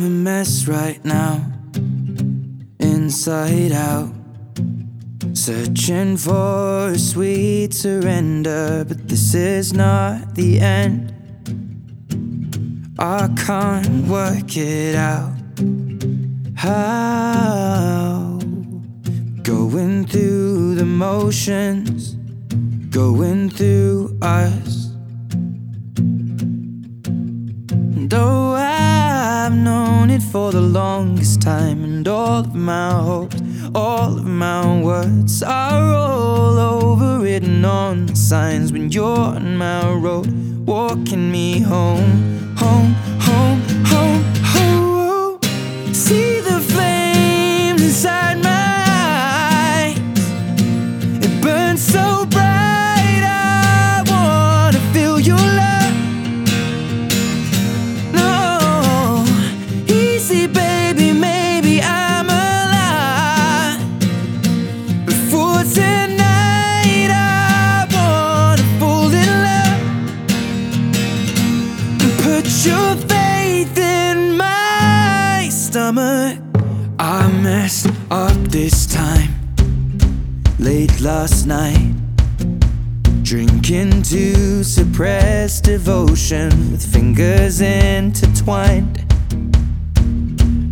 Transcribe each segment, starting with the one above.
I'm a mess right now, inside out. Searching for a sweet surrender, but this is not the end. I can't work it out. How? Going through the motions, going through us. Though I've it for the longest time, and all of my hopes, all of my words are all overwritten on signs when you're on my road, walking me home, home, stomach. I messed up this time. Late last night. Drinking to suppress devotion with fingers intertwined.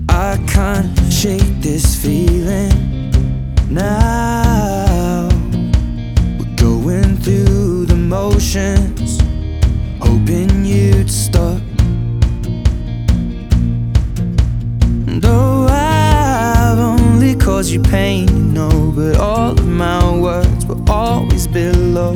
I can't shake this feeling now. We're going through the motions, hoping you'd stop. Only caused you pain, you know, but all of my words were always below.